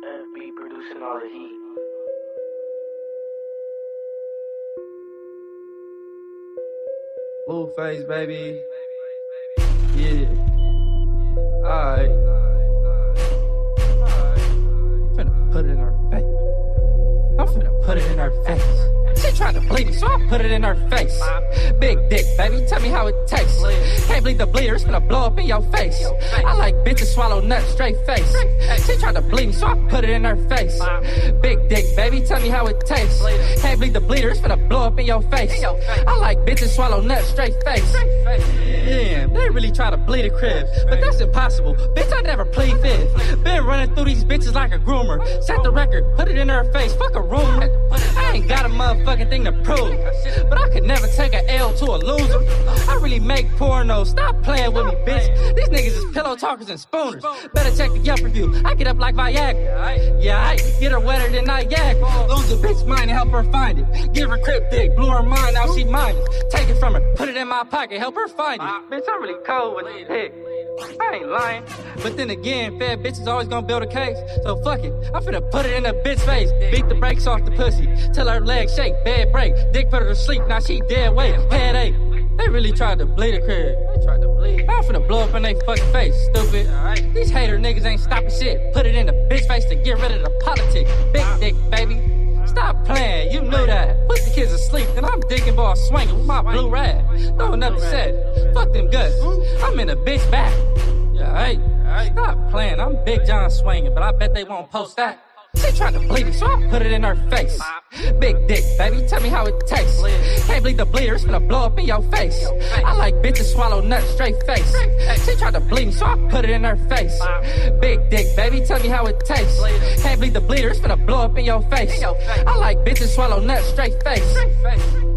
FB producing all the heat. Blueface, baby. Yeah. Alright. I'm finna put it in her face. I'm finna put it in her face. She tried to bleed me, so I put it in her face. Big dick, baby, tell me how it tastes. Can't bleed the bleeder, it's gonna blow up in your face. I like bitches swallow nuts, straight face. She tried to bleed me, so I put it in her face. Big dick, baby, tell me how it tastes. Can't bleed the bleeder, it's gonna blow up in your face. I like bitches swallow nuts, straight face. Damn, they really try to bleed a crib, but that's impossible. Bitch, I never plead fifth. Been running through these bitches like a groomer. Set the record, put it in her face, fuck a rumor. I ain't got a motherfucking thing to prove, but I could never take a L to a loser. I really make porno, stop playing with me, bitch. These niggas is pillow talkers and spooners. Better check the Yelp review. I get up like Viagra. Yeah, I get her wetter than Niagara. Lose a bitch mind and help her find it. Give her cryptic, blew her mind, now she mine. Take it from her, put it in my pocket, help her find it. Bitch, I'm really cold with this dick. I ain't lying. But then again, fat bitches always gonna build a case. So fuck it. I'm finna put it in a bitch face. Beat the brakes off the pussy. Till her legs shake. Bad break. Dick put her to sleep. Now she dead weight. Headache. They really tried to bleed a crib. They tried to bleed. I'm finna blow up in they fucking face, stupid. These hater niggas ain't stopping shit. Put it in the bitch face to get rid of the politics. Big dick, baby. Stop playing, you knew that. Kids and I'm digging ball swinging with my blue rag. No one ever said. Fuck them guts. I'm in a bitch back. Yeah, hey, stop playing. I'm Big John swinging, but I bet they won't post that. She tried to bleed me, so I put it in her face. Big dick, baby, tell me how it tastes. Can't bleed the bleeder, it's gonna blow up in your face. I like bitches swallow nuts, straight face. She tried to bleed me, so I put it in her face. Big dick, baby, tell me how it tastes. Can't bleed the bleeder, it's gonna blow up in your face. I like bitches swallow nuts, straight face.